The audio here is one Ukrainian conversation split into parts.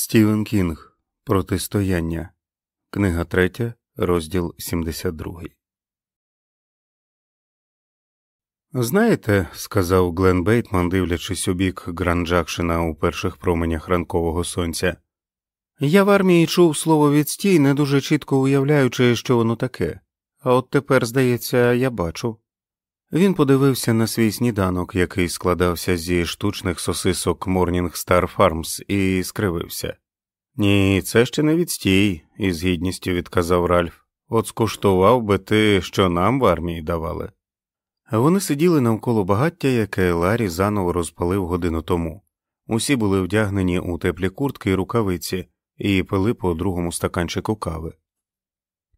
Стівен Кінг Протистояння. Книга 3, розділ 72. Знаєте, сказав Глен Бейтман, дивлячись у бік Гранджакшина у перших променях ранкового сонця. Я в армії чув слово відстій, не дуже чітко уявляючи, що воно таке, а от тепер, здається, я бачу. Він подивився на свій сніданок, який складався зі штучних сосисок Morning Star Farms, і скривився. Ні, це ще не відстій, із гідністю відказав Ральф. От скуштував би ти, що нам в армії давали. Вони сиділи навколо багаття, яке Ларі заново розпалив годину тому. Усі були вдягнені у теплі куртки і рукавиці і пили по другому стаканчику кави.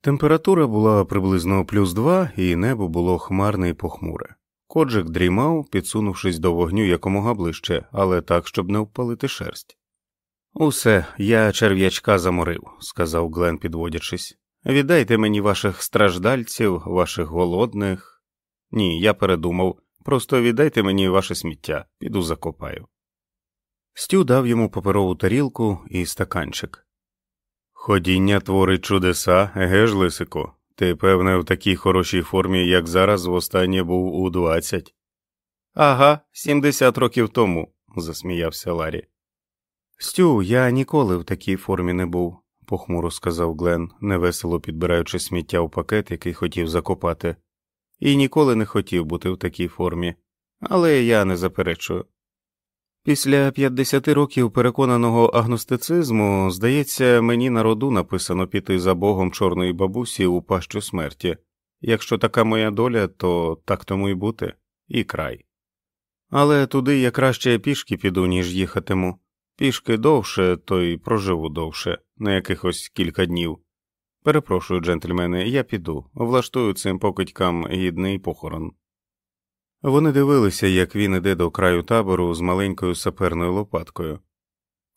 Температура була приблизно плюс два, і небо було хмарне і похмуре. Коджик дрімав, підсунувшись до вогню якомога ближче, але так, щоб не впалити шерсть. Усе, я черв'ячка заморив, сказав Глен, підводячись. Віддайте мені ваших страждальців, ваших голодних. Ні, я передумав. Просто віддайте мені ваше сміття, піду закопаю. Стю дав йому паперову тарілку і стаканчик. Ходіння творить чудеса, еге ж, Лисико. Ти, певне, в такій хорошій формі, як зараз, востаннє був у двадцять. Ага, сімдесят років тому, засміявся Ларі. Стю, я ніколи в такій формі не був, похмуро сказав Глен, невесело підбираючи сміття в пакет, який хотів закопати, і ніколи не хотів бути в такій формі, але я не заперечую. Після 50 років переконаного агностицизму, здається, мені на роду написано піти за богом чорної бабусі у пащу смерті. Якщо така моя доля, то так тому й бути, і край. Але туди я краще пішки піду, ніж їхатиму. Пішки довше, то й проживу довше, на якихось кілька днів. Перепрошую, джентльмени, я піду, влаштую цим покидькам гідний похорон. Вони дивилися, як він іде до краю табору з маленькою саперною лопаткою.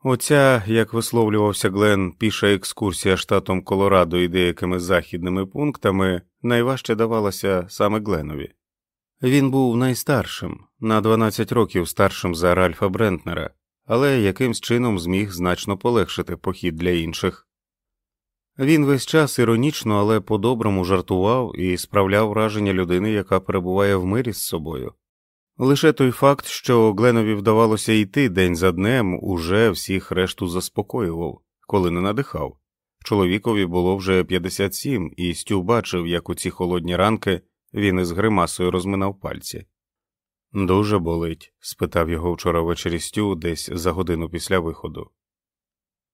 Оця, як висловлювався Глен, піша екскурсія штатом Колорадо і деякими західними пунктами найважче давалася саме Гленові. Він був найстаршим, на 12 років старшим за Ральфа Брентнера, але якимсь чином зміг значно полегшити похід для інших. Він весь час іронічно, але по-доброму жартував і справляв враження людини, яка перебуває в мирі з собою. Лише той факт, що Гленові вдавалося йти день за днем, уже всіх решту заспокоював, коли не надихав. Чоловікові було вже 57, і Стю бачив, як у ці холодні ранки він із гримасою розминав пальці. Дуже болить? спитав його вчора ввечері Стю десь за годину після виходу.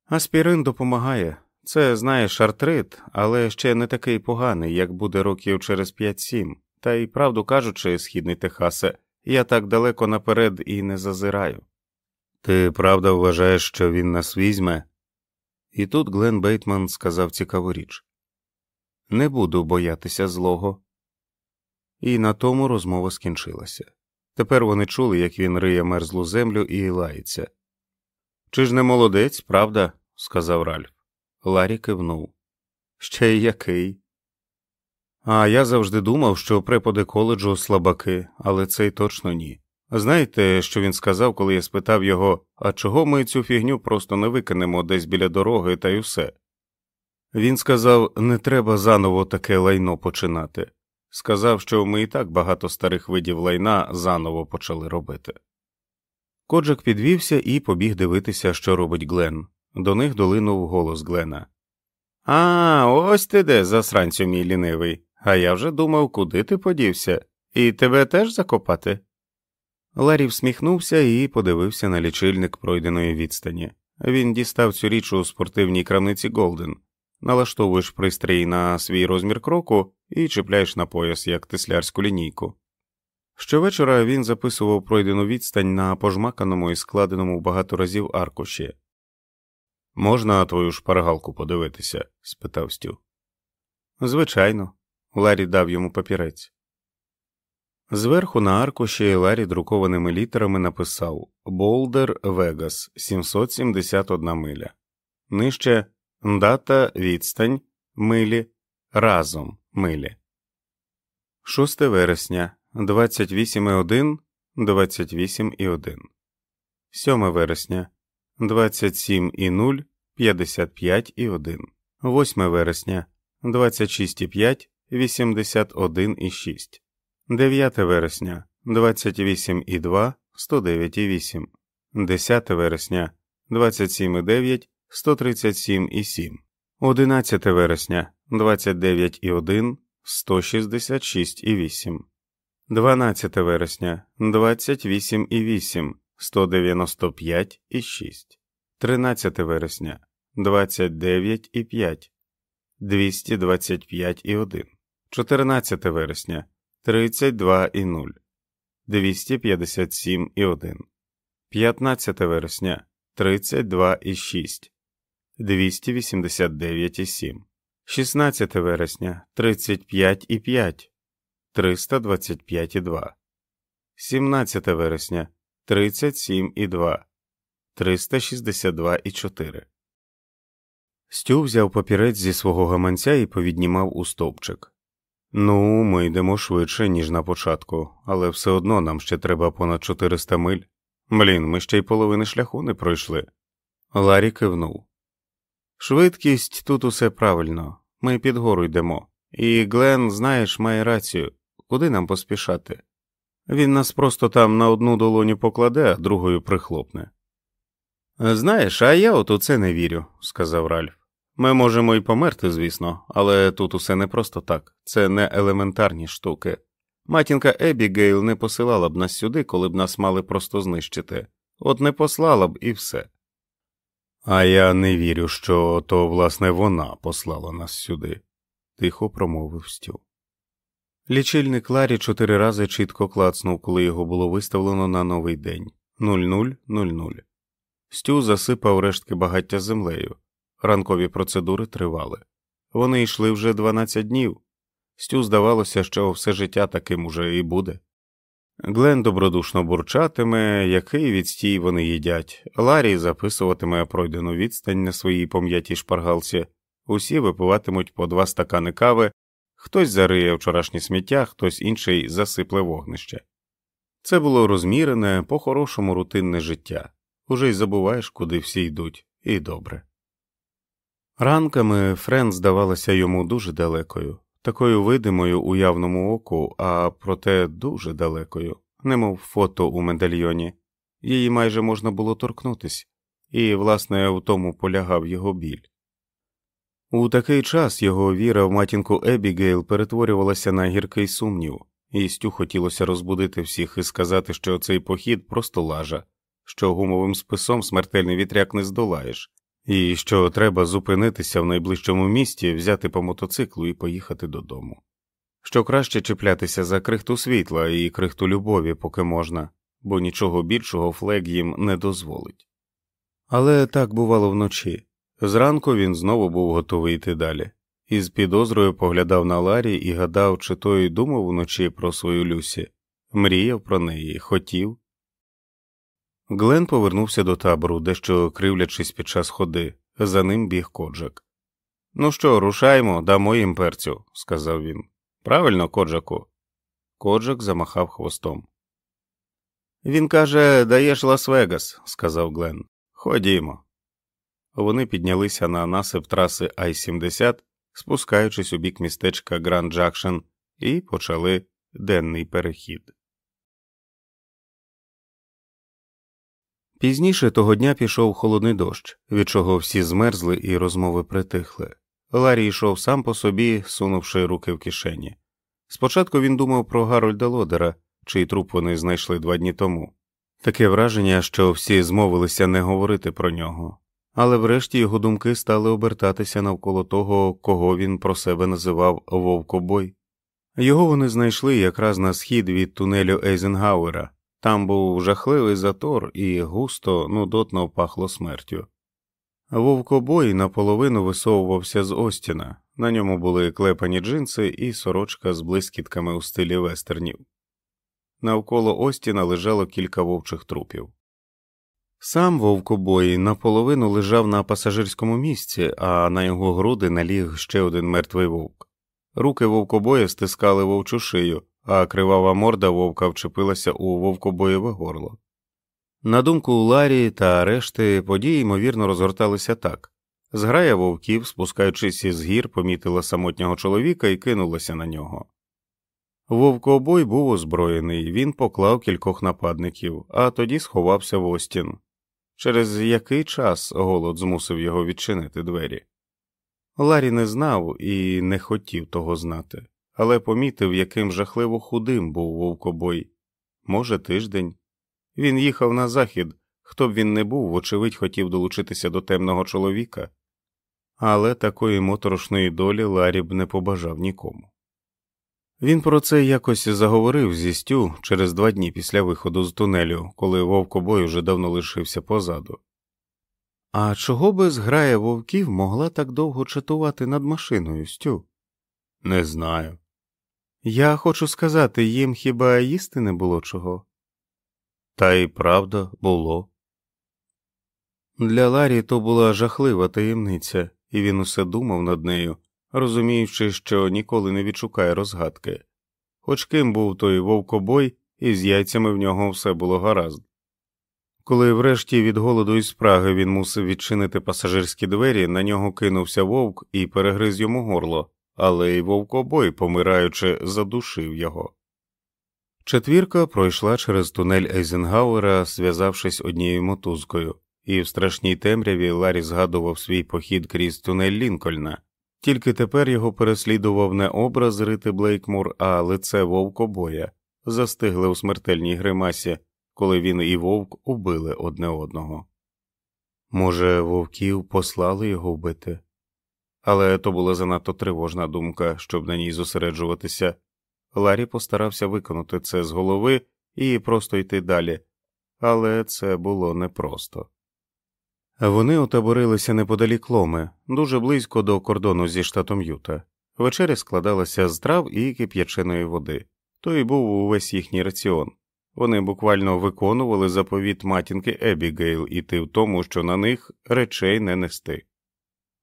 Аспірин допомагає. Це, знаєш, артрит, але ще не такий поганий, як буде років через 5-7. Та й правду кажучи, східний Техасе, я так далеко наперед і не зазираю. Ти правда вважаєш, що він нас візьме? І тут Глен Бейтман сказав цікаву річ Не буду боятися злого. І на тому розмова скінчилася. Тепер вони чули, як він риє мерзлу землю і лається. Чи ж не молодець, правда? сказав Ральф. Ларі кивнув. Ще й який. А я завжди думав, що преподи коледжу слабаки, але цей точно ні. Знаєте, що він сказав, коли я спитав його, а чого ми цю фігню просто не викинемо десь біля дороги та й усе? Він сказав, не треба заново таке лайно починати. Сказав, що ми і так багато старих видів лайна заново почали робити. Коджак підвівся і побіг дивитися, що робить Глен. До них долинув голос Глена. А, ось ти де, засранцю мій лінивий, а я вже думав, куди ти подівся, і тебе теж закопати. Ларі всміхнувся і подивився на лічильник пройденої відстані. Він дістав цю річ у спортивній крамниці Голден, налаштовуєш пристрій на свій розмір кроку і чіпляєш на пояс як теслярську лінійку. Щовечора він записував пройдену відстань на пожмаканому і складеному багато разів аркуші. Можна твою шпаргалку подивитися? спитав Стю. Звичайно, Ларі дав йому папірець. Зверху на аркуші Ларі друкованими літерами написав Болдер Вегас 771 миля. Нижче дата відстань милі разом милі. 6 вересня 28,1 28,1 7 вересня 27 і 0, 55 і 1. 8 вересня 26 і 5, 81 і 6. 9 вересня 28 і 2, 109 і 8. 10 вересня 27 і 9, 137 і 7. 11 вересня 29 і 1, 166 і 8. 12 вересня 28 і 8, 195 і 6. 13 вересня 29 і 5, 225 і 1. 14 вересня 32 і 0, 257 і 1. 15 вересня 32 і 6, 289 і 7. 16 вересня 35 і 5, 325 і 2. 17 вересня 37 і 2, 362 і 4. Стю взяв папірець зі свого гаманця і повіднімав у стовпчик. Ну, ми йдемо швидше, ніж на початку, але все одно нам ще треба понад 400 миль. Блін, ми ще й половини шляху не пройшли. Ларі кивнув. Швидкість тут усе правильно, ми під гору йдемо. І Глен, знаєш, має рацію, куди нам поспішати? Він нас просто там на одну долоню покладе, а другою прихлопне. Знаєш, а я от у це не вірю, сказав Ральф. Ми можемо і померти, звісно, але тут усе не просто так, це не елементарні штуки. Матінка Ебігейл не посилала б нас сюди, коли б нас мали просто знищити, от не послала б і все. А я не вірю, що то, власне, вона послала нас сюди, тихо промовив Стю. Лічильник Ларі чотири рази чітко клацнув, коли його було виставлено на новий день 0000. Стю засипав рештки багаття землею. Ранкові процедури тривали. Вони йшли вже 12 днів. Стю здавалося, що все життя таким уже і буде. Глен добродушно бурчатиме, який відстій вони їдять. Ларі записуватиме пройдену відстань на своїй пом'ятій шпаргалці, усі випиватимуть по два стакани кави, хтось зариє вчорашнє сміття, хтось інший засипле вогнище. Це було розмірене, по хорошому рутинне життя. Уже й забуваєш, куди всі йдуть, і добре. Ранками Френ здавалася йому дуже далекою, такою видимою у явному оку, а проте дуже далекою, немов фото у медальйоні, її майже можна було торкнутись, і, власне, в тому полягав його біль. У такий час його віра в матінку Ебігейл перетворювалася на гіркий сумнів, і Стю хотілося розбудити всіх і сказати, що цей похід просто лажа, що гумовим списом смертельний вітряк не здолаєш, і що треба зупинитися в найближчому місті, взяти по мотоциклу і поїхати додому. Що краще чіплятися за крихту світла і крихту любові, поки можна, бо нічого більшого флег їм не дозволить. Але так бувало вночі. Зранку він знову був готовий йти далі, і з підозрою поглядав на Ларі і гадав, чи той думав вночі про свою Люсі, мріяв про неї, хотів. Глен повернувся до табору, дещо кривлячись під час ходи, за ним біг коджак. Ну що, рушаймо, дамо їм перцю, сказав він. Правильно, коджаку. Коджак замахав хвостом. Він каже, даєш Лас-Вегас, сказав Глен. Ходімо. Вони піднялися на насип траси Ай 70 спускаючись у бік містечка Гранд Джакшен, і почали денний перехід. Пізніше того дня пішов холодний дощ, від чого всі змерзли і розмови притихли. Ларі йшов сам по собі, сунувши руки в кишені. Спочатку він думав про Гарольда Лодера, чий труп вони знайшли два дні тому. Таке враження, що всі змовилися не говорити про нього, але врешті його думки стали обертатися навколо того, кого він про себе називав Вовкобой. Його вони знайшли якраз на схід від тунелю Ейзенгауера. Там був жахливий затор і густо, нудотно пахло смертю. Вовкобой наполовину висовувався з Остіна, на ньому були клепані джинси і сорочка з блискітками у стилі вестернів. Навколо Остіна лежало кілька вовчих трупів. Сам вовкобой наполовину лежав на пасажирському місці, а на його груди наліг ще один мертвий вовк. Руки вовкобоя стискали вовчу шию, а кривава морда вовка вчепилася у вовкобоєве горло. На думку Ларі та решти події ймовірно розгорталися так зграя вовків, спускаючись із гір, помітила самотнього чоловіка і кинулася на нього. Вовкобой був озброєний, він поклав кількох нападників, а тоді сховався в Остін. Через який час голод змусив його відчинити двері. Ларі не знав і не хотів того знати, але помітив, яким жахливо худим був вовкобой. Може, тиждень. Він їхав на захід, хто б він не був, вочевидь, хотів долучитися до темного чоловіка, але такої моторошної долі Ларі б не побажав нікому. Він про це якось заговорив зі Стю через два дні після виходу з тунелю, коли вовкобой уже давно лишився позаду. А чого би зграя вовків могла так довго чатувати над машиною, Стю? Не знаю. Я хочу сказати, їм хіба їсти не було чого? Та й правда було. Для Ларі то була жахлива таємниця, і він усе думав над нею, розуміючи, що ніколи не відшукає розгадки. Хоч ким був той вовкобой, і з яйцями в нього все було гаразд. Коли врешті від голоду і спраги він мусив відчинити пасажирські двері, на нього кинувся вовк і перегриз йому горло, але й вовкобой, помираючи, задушив його. Четвірка пройшла через тунель Ейзенгауера, зв'язавшись однією мотузкою, і в страшній темряві Ларі згадував свій похід крізь тунель Лінкольна. Тільки тепер його переслідував не образ Рити Блейкмур, а лице вовкобоя, застигли у смертельній гримасі, коли він і вовк убили одне одного. Може, вовків послали його вбити? Але то була занадто тривожна думка, щоб на ній зосереджуватися. Ларі постарався виконати це з голови і просто йти далі, але це було непросто. Вони отаборилися неподалік ломи, дуже близько до кордону зі штатом Юта. Вечеря складалася з трав і кип'яченої води. Той був увесь їхній раціон. Вони буквально виконували заповіт матінки Ебігейл іти в тому, що на них речей не нести.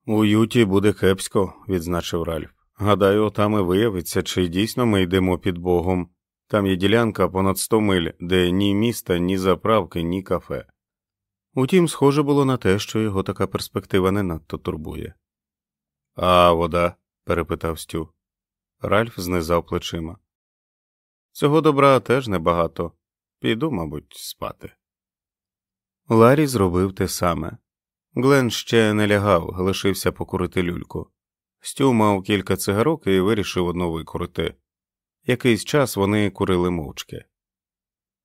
У Юті буде кепсько, відзначив Ральф. Гадаю, там і виявиться, чи дійсно ми йдемо під Богом. Там є ділянка понад сто миль, де ні міста, ні заправки, ні кафе. Утім, схоже було на те, що його така перспектива не надто турбує. А вода? перепитав Стю. Ральф знизав плечима. Цього добра теж небагато. Піду, мабуть, спати. Ларі зробив те саме. Глен ще не лягав, лишився покурити люльку. Стю мав кілька цигарок і вирішив одну викурити. Якийсь час вони курили мовчки.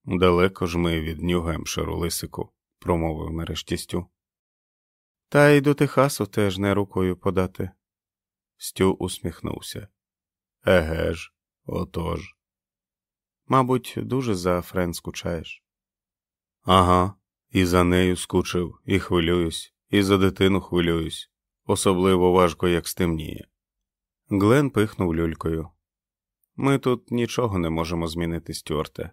Далеко ж ми від Нью-Гемширу, лисику промовив нарешті Стю. Та й до Техасу теж не рукою подати. Стю усміхнувся. Еге ж, отож. Мабуть, дуже за Френ скучаєш. Ага, і за нею скучив, і хвилююсь, і за дитину хвилююсь, особливо важко, як стемніє. Глен пихнув люлькою. Ми тут нічого не можемо змінити, Стюарте.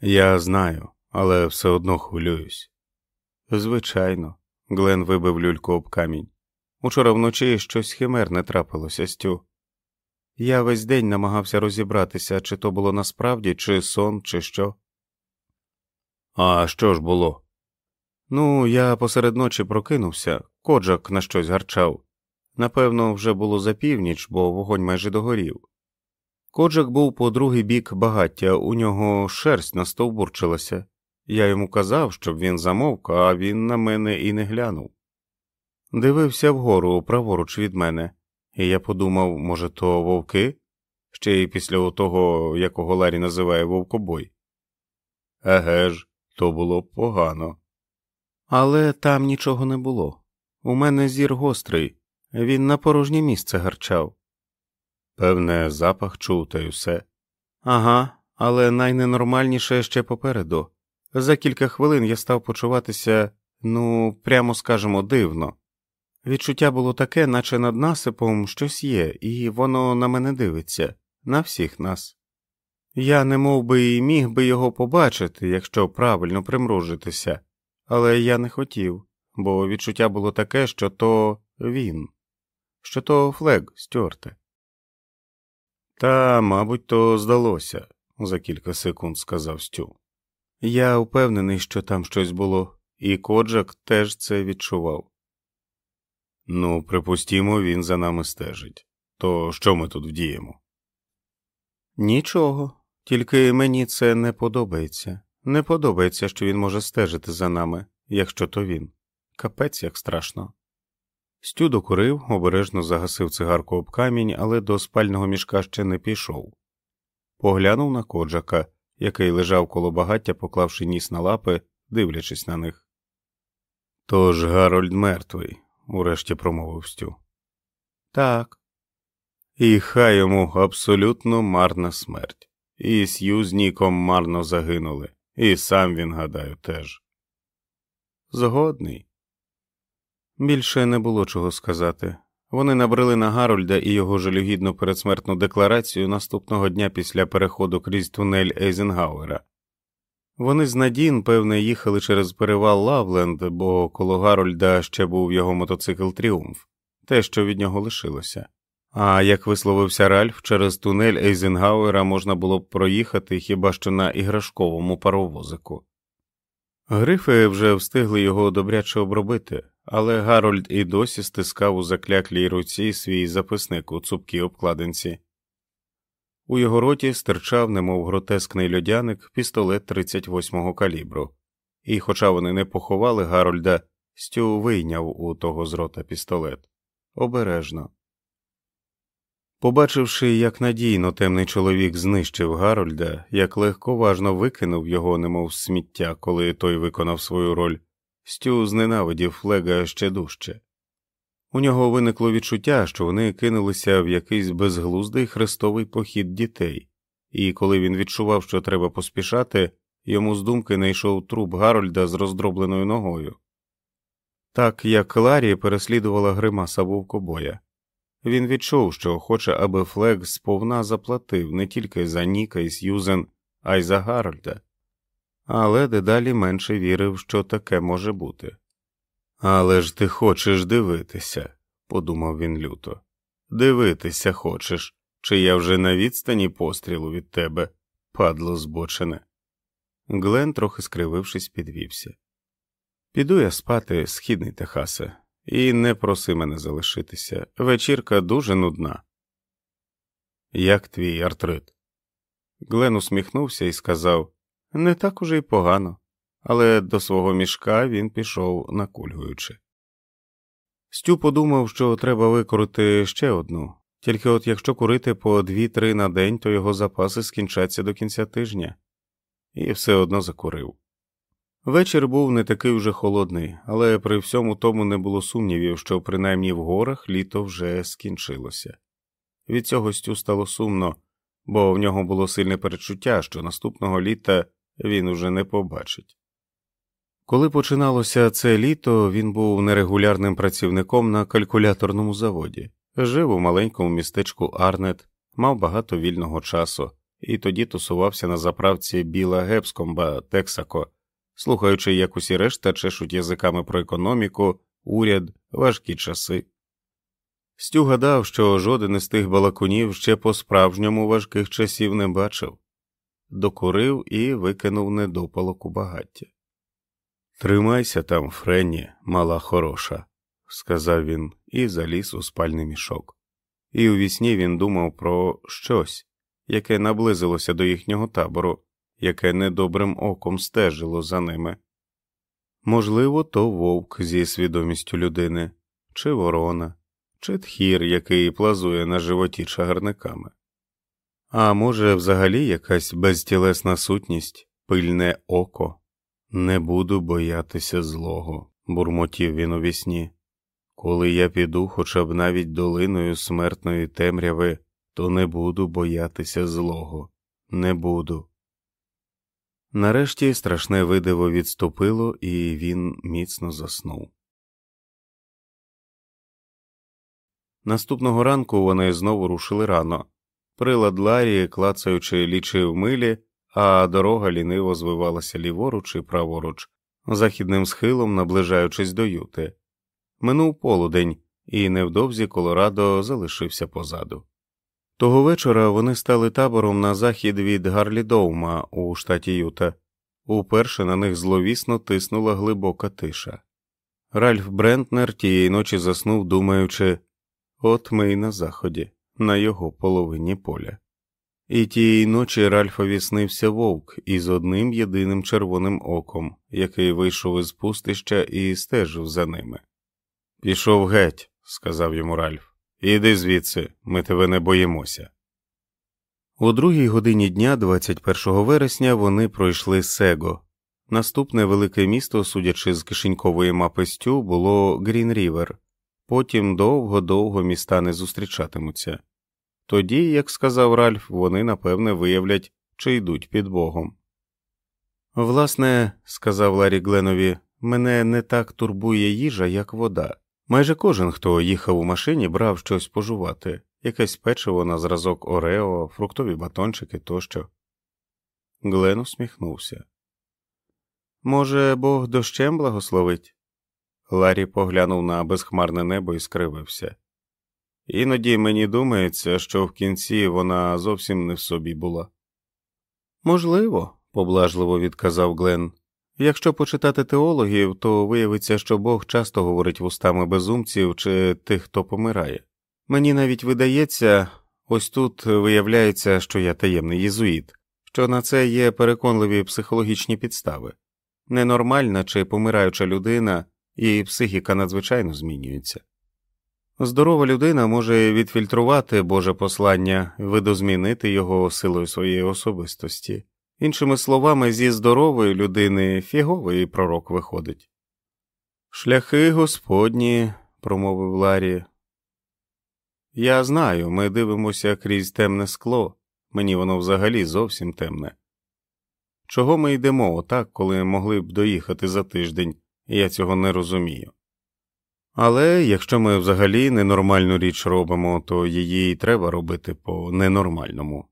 Я знаю, але все одно хвилююсь. Звичайно, Глен вибив люльку об камінь. Учора вночі щось химерне трапилося Стю. Я весь день намагався розібратися, чи то було насправді, чи сон, чи що. А що ж було? Ну, я посеред ночі прокинувся, коджак на щось гарчав. Напевно, вже було за північ, бо вогонь майже догорів. Коджак був по другий бік багаття, у нього шерсть настовбурчилася. Я йому казав, щоб він замовк, а він на мене і не глянув. Дивився вгору праворуч від мене, і я подумав, може, то вовки? Ще й після того, якого Ларі називає вовкобой. Еге ж, то було б погано. Але там нічого не було. У мене зір гострий, він на порожнє місце гарчав. Певне, запах чув та й усе. Ага, але найненормальніше ще попереду. За кілька хвилин я став почуватися, ну, прямо скажемо, дивно. Відчуття було таке, наче над насипом щось є, і воно на мене дивиться, на всіх нас. Я не мов би і міг би його побачити, якщо правильно примружитися, але я не хотів, бо відчуття було таке, що то він, що то флег Стюарте. Та, мабуть, то здалося, за кілька секунд сказав Стю. Я впевнений, що там щось було, і Коджак теж це відчував. Ну, припустімо, він за нами стежить. То що ми тут вдіємо? Нічого, тільки мені це не подобається. Не подобається, що він може стежити за нами, якщо то він. Капець як страшно. Стю докурив, обережно загасив цигарку об камінь, але до спального мішка ще не пішов. Поглянув на коджака, який лежав коло багаття, поклавши ніс на лапи, дивлячись на них. Тож Гарольд мертвий, урешті промовив Стю. Так. І хай йому абсолютно марна смерть. І Сью з Ніком марно загинули, і сам він, гадаю, теж. Згодний. Більше не було чого сказати. Вони набрали на Гарольда і його жалюгідну передсмертну декларацію наступного дня після переходу крізь тунель Ейзенгауера. Вони з Надін, певне, їхали через перевал Лавленд, бо коло Гарольда ще був його мотоцикл Тріумф, те, що від нього лишилося. А як висловився Ральф, через тунель Ейзенгауера можна було б проїхати хіба що на іграшковому паровозику. Грифи вже встигли його добряче обробити, але Гарольд і досі стискав у закляклій руці свій записник у цупкій обкладинці. У його роті стирчав, немов гротескний льодяник, пістолет 38-го калібру, і, хоча вони не поховали Гарольда, Стю вийняв у того з рота пістолет обережно. Побачивши, як надійно темний чоловік знищив Гарольда, як легковажно викинув його, немов сміття, коли той виконав свою роль, Стю зненавидів флега ще дужче. У нього виникло відчуття, що вони кинулися в якийсь безглуздий хрестовий похід дітей, і коли він відчував, що треба поспішати, йому з думки не йшов труп Гарольда з роздробленою ногою. Так як Ларі переслідувала гримаса вовкобоя. Він відчув, що хоче, аби Флег сповна заплатив не тільки за Ніка і Сьюзен, а й за Гарольда, але дедалі менше вірив, що таке може бути. Але ж ти хочеш дивитися, подумав він люто. Дивитися хочеш, чи я вже на відстані пострілу від тебе, падло збочене. Глен, трохи скривившись, підвівся. Піду я спати, східний Техасе, і не проси мене залишитися. Вечірка дуже нудна. Як твій артрит? Глен усміхнувся і сказав не так уже й погано але до свого мішка він пішов накульгуючи. Стю подумав, що треба викорити ще одну, тільки от якщо курити по дві-три на день, то його запаси скінчаться до кінця тижня, і все одно закурив. Вечір був не такий уже холодний, але при всьому тому не було сумнівів, що принаймні в горах літо вже скінчилося. Від цього Стю стало сумно, бо в нього було сильне перечуття, що наступного літа він уже не побачить. Коли починалося це літо, він був нерегулярним працівником на калькуляторному заводі, жив у маленькому містечку Арнет, мав багато вільного часу і тоді тусувався на заправці Біла Гепскомба Тексако, слухаючи, як усі решта чешуть язиками про економіку, уряд, важкі часи. Стю гадав, що жоден із тих балакунів ще по справжньому важких часів не бачив, докурив і викинув недопалок у багаття. Тримайся там, Френні, мала хороша, сказав він і заліз у спальний мішок. І у вісні він думав про щось, яке наблизилося до їхнього табору, яке недобрим оком стежило за ними. Можливо, то вовк зі свідомістю людини, чи ворона, чи тхір, який плазує на животі чагарниками. А може, взагалі якась безтілесна сутність, пильне око. Не буду боятися злого, бурмотів він у вісні. Коли я піду хоча б навіть долиною смертної темряви, то не буду боятися злого, не буду. Нарешті страшне видиво відступило, і він міцно заснув. Наступного ранку вони знову рушили рано. Прилад Ларі, клацаючи, лічив милі, а дорога ліниво звивалася ліворуч і праворуч, західним схилом наближаючись до юти. Минув полудень, і невдовзі Колорадо залишився позаду. Того вечора вони стали табором на захід від Гарлідоума у штаті Юта. Уперше на них зловісно тиснула глибока тиша. Ральф Брентнер тієї ночі заснув, думаючи от ми й на заході, на його половині поля. І тієї ночі Ральфові снився вовк із одним єдиним червоним оком, який вийшов із пустища і стежив за ними. Пішов геть, сказав йому Ральф. Іди звідси, ми тебе не боїмося. У другій годині дня, 21 вересня, вони пройшли Сего. Наступне велике місто, судячи з кишенькової мапи Стю, було Грін-Рівер. Потім довго-довго міста не зустрічатимуться. Тоді, як сказав Ральф, вони напевне виявлять, чи йдуть під Богом. Власне, сказав Ларі Гленові, мене не так турбує їжа, як вода. Майже кожен, хто їхав у машині, брав щось пожувати, якесь печиво на зразок Орео, фруктові батончики тощо. Глен усміхнувся. Може, Бог дощем благословить? Ларі поглянув на безхмарне небо і скривився. Іноді мені думається, що в кінці вона зовсім не в собі була. Можливо, поблажливо відказав Глен. Якщо почитати теологів, то виявиться, що Бог часто говорить вустами безумців чи тих, хто помирає. Мені навіть видається, ось тут виявляється, що я таємний єзуїт, що на це є переконливі психологічні підстави. Ненормальна чи помираюча людина і психіка надзвичайно змінюється. Здорова людина може відфільтрувати Боже послання, видозмінити його силою своєї особистості. Іншими словами, зі здорової людини фіговий пророк виходить. Шляхи господні, промовив Ларі. Я знаю, ми дивимося крізь темне скло, мені воно взагалі зовсім темне. Чого ми йдемо отак, коли могли б доїхати за тиждень, я цього не розумію. Але якщо ми взагалі ненормальну річ робимо, то її й треба робити по ненормальному.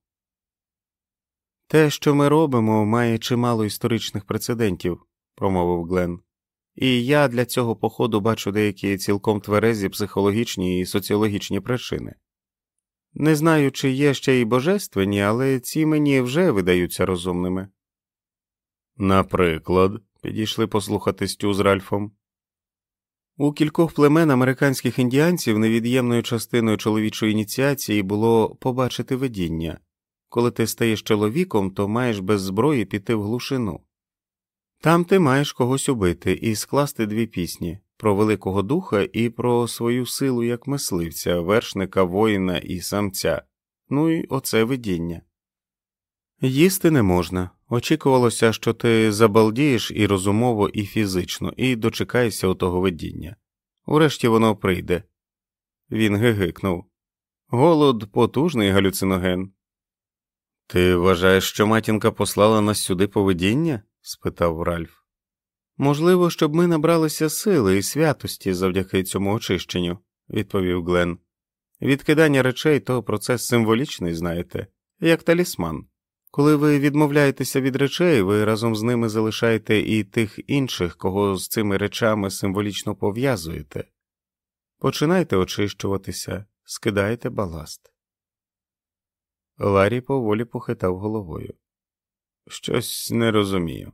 Те, що ми робимо, має чимало історичних прецедентів, промовив Глен. І я для цього походу бачу деякі цілком тверезі психологічні і соціологічні причини. Не знаю, чи є ще й божественні, але ці мені вже видаються розумними. Наприклад, підійшли послухати Стю з Ральфом. У кількох племен американських індіанців невід'ємною частиною чоловічої ініціації було побачити видіння коли ти стаєш чоловіком, то маєш без зброї піти в глушину. Там ти маєш когось убити і скласти дві пісні про Великого Духа і про свою силу як мисливця, вершника, воїна і самця, ну і оце видіння. Їсти не можна. Очікувалося, що ти забалдієш і розумово, і фізично, і дочекаєшся отого видіння. Урешті воно прийде. Він гигикнув. Голод потужний галюциноген. Ти вважаєш, що матінка послала нас сюди поведіння? спитав Ральф. Можливо, щоб ми набралися сили і святості завдяки цьому очищенню, відповів Глен. Відкидання речей то процес символічний, знаєте, як талісман. Коли ви відмовляєтеся від речей, ви разом з ними залишаєте і тих інших, кого з цими речами символічно пов'язуєте. Починайте очищуватися, скидайте баласт. Ларі поволі похитав головою. Щось не розумію.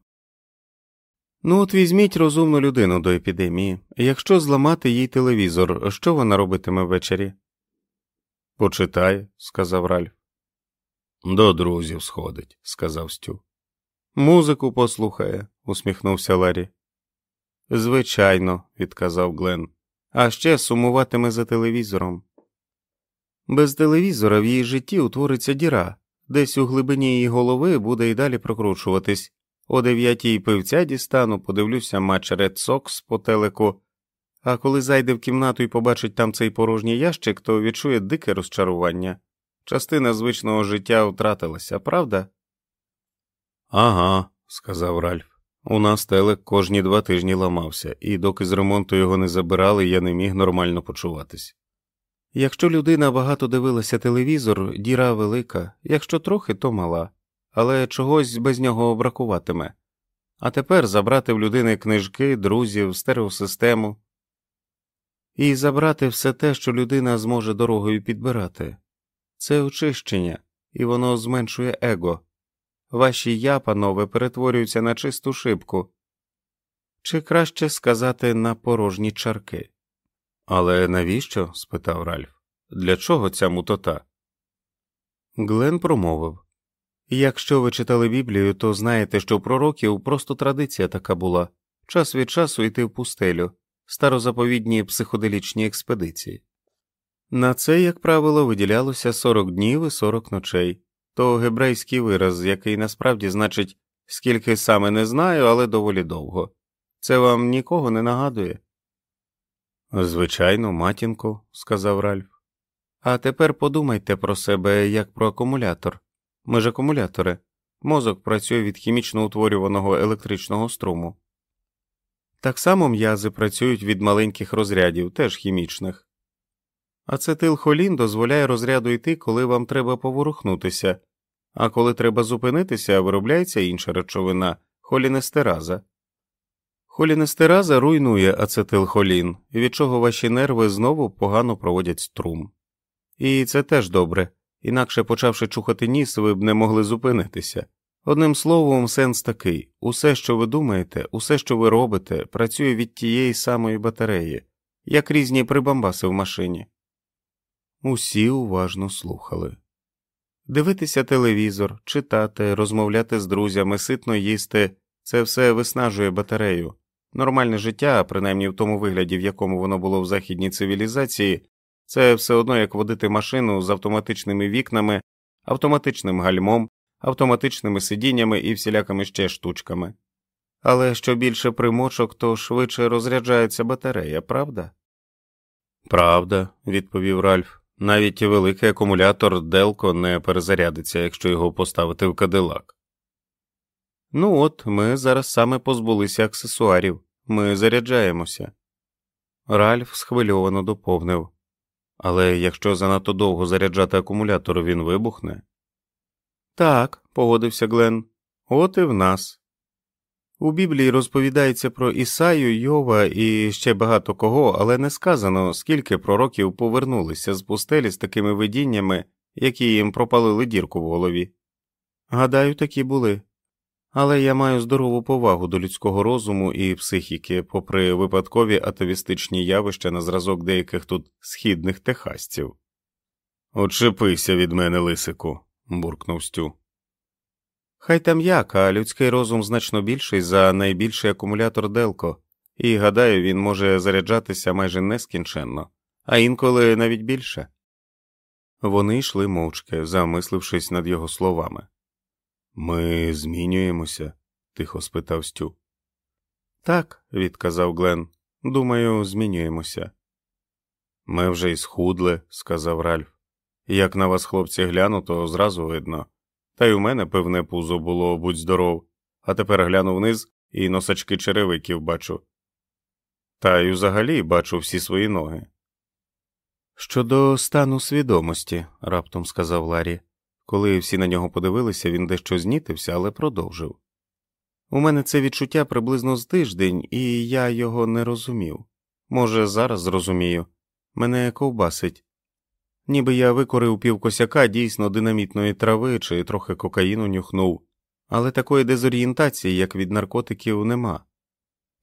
Ну, от візьміть розумну людину до епідемії. Якщо зламати їй телевізор, що вона робитиме ввечері? Почитай, сказав Ральф. До друзів сходить, сказав Стю. Музику послухає, усміхнувся Ларі. Звичайно, відказав Глен. А ще сумуватиме за телевізором. Без телевізора в її житті утвориться діра, десь у глибині її голови буде й далі прокручуватись. О дев'ятій пивця дістану, подивлюся матч Red Sox по телеку, а коли зайде в кімнату і побачить там цей порожній ящик, то відчує дике розчарування. Частина звичного життя втратилася, правда? Ага, сказав Ральф. У нас телек кожні два тижні ламався, і доки з ремонту його не забирали, я не міг нормально почуватись. Якщо людина багато дивилася телевізор, діра велика, якщо трохи, то мала, але чогось без нього бракуватиме. А тепер забрати в людини книжки, друзів, стереосистему і забрати все те, що людина зможе дорогою підбирати. Це очищення, і воно зменшує его, Ваші я, панове, перетворюються на чисту шибку. Чи краще сказати на порожні чарки. Але навіщо? спитав Ральф. Для чого ця мутота? Глен промовив Якщо ви читали Біблію, то знаєте, що у пророків просто традиція така була час від часу йти в пустелю, старозаповідні психоделічні експедиції. На це, як правило, виділялося 40 днів і 40 ночей, то гебрейський вираз, який насправді значить скільки саме не знаю, але доволі довго. Це вам нікого не нагадує? Звичайно, матінку, сказав Ральф. А тепер подумайте про себе як про акумулятор. Ми ж акумулятори. Мозок працює від хімічно утворюваного електричного струму. Так само м'язи працюють від маленьких розрядів, теж хімічних. Ацетилхолін дозволяє розряду йти, коли вам треба поворухнутися, а коли треба зупинитися, виробляється інша речовина холінестераза. Холінестераза руйнує ацетилхолін, від чого ваші нерви знову погано проводять струм. І це теж добре, інакше почавши чухати ніс, ви б не могли зупинитися. Одним словом, сенс такий усе, що ви думаєте, усе, що ви робите, працює від тієї самої батареї, як різні прибамбаси в машині. Усі уважно слухали. Дивитися телевізор, читати, розмовляти з друзями, ситно їсти це все виснажує батарею. Нормальне життя, принаймні в тому вигляді, в якому воно було в західній цивілізації, це все одно як водити машину з автоматичними вікнами, автоматичним гальмом, автоматичними сидіннями і всілякими ще штучками. Але що більше примочок, то швидше розряджається батарея, правда? Правда, відповів Ральф. Навіть великий акумулятор Делко не перезарядиться, якщо його поставити в кадилак. Ну от ми зараз саме позбулися аксесуарів, ми заряджаємося. Ральф схвильовано доповнив. Але якщо занадто довго заряджати акумулятор, він вибухне. Так, погодився Глен, от і в нас. У Біблії розповідається про Ісаю, Йова і ще багато кого, але не сказано, скільки пророків повернулися з пустелі з такими видіннями, які їм пропалили дірку в голові. Гадаю, такі були. Але я маю здорову повагу до людського розуму і психіки, попри випадкові атовістичні явища на зразок деяких тут східних техасців. Очепися від мене, лисику, буркнув Стю. Хай там як, а людський розум значно більший за найбільший акумулятор Делко, і гадаю, він може заряджатися майже нескінченно, а інколи навіть більше. Вони йшли мовчки, замислившись над його словами. Ми змінюємося? тихо спитав Стю. Так, відказав Глен. Думаю, змінюємося. Ми вже й схудли, сказав Ральф. Як на вас, хлопці, гляну, то зразу видно. Та й у мене певне пузо було будь здоров, а тепер гляну вниз і носачки черевиків бачу. Та й взагалі бачу всі свої ноги. Щодо стану свідомості, раптом сказав Ларі. Коли всі на нього подивилися, він дещо знітився, але продовжив. У мене це відчуття приблизно з тиждень, і я його не розумів. Може, зараз зрозумію. Мене ковбасить. Ніби я викорив півкосяка дійсно динамітної трави чи трохи кокаїну нюхнув, але такої дезорієнтації, як від наркотиків, нема.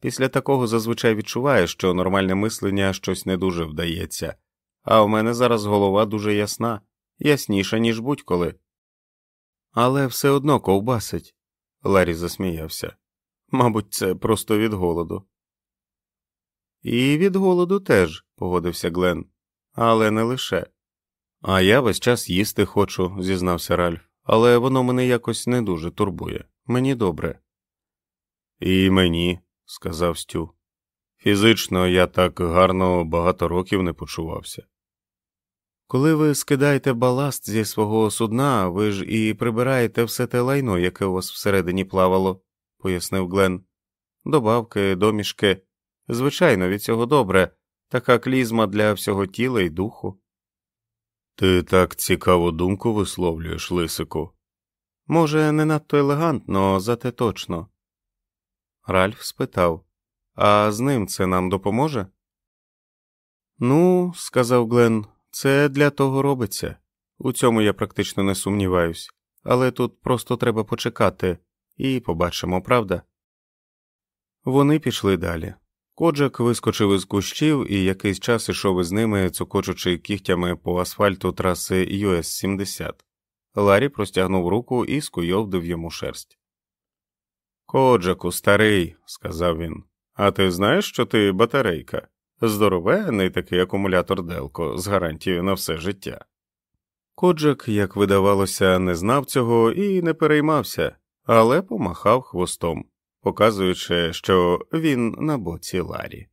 Після такого зазвичай відчуваєш, що нормальне мислення щось не дуже вдається, а в мене зараз голова дуже ясна, ясніша, ніж будь-коли. Але все одно ковбасить. Ларі засміявся. Мабуть, це просто від голоду. І від голоду теж, погодився Глен, але не лише. А я весь час їсти хочу, зізнався Ральф, але воно мене якось не дуже турбує. Мені добре. І мені, сказав Стю. Фізично я так гарно багато років не почувався. Коли ви скидаєте баласт зі свого судна, ви ж і прибираєте все те лайно, яке у вас всередині плавало, пояснив Глен. Добавки, домішки. Звичайно, від цього добре, така клізма для всього тіла і духу. Ти так цікаву думку висловлюєш, Лисику. Може, не надто елегантно, зате точно. Ральф спитав А з ним це нам допоможе? Ну, сказав Глен, це для того робиться. У цьому я практично не сумніваюсь. але тут просто треба почекати, і побачимо, правда? Вони пішли далі. Коджак вискочив із кущів і якийсь час ішов із ними, цокочучи кігтями по асфальту траси US 70 Ларі простягнув руку і скуйовдив йому шерсть. Коджаку, старий, сказав він, а ти знаєш, що ти батарейка? Здоровений такий акумулятор Делко з гарантією на все життя. Коджак, як видавалося, не знав цього і не переймався, але помахав хвостом, показуючи, що він на боці Ларі.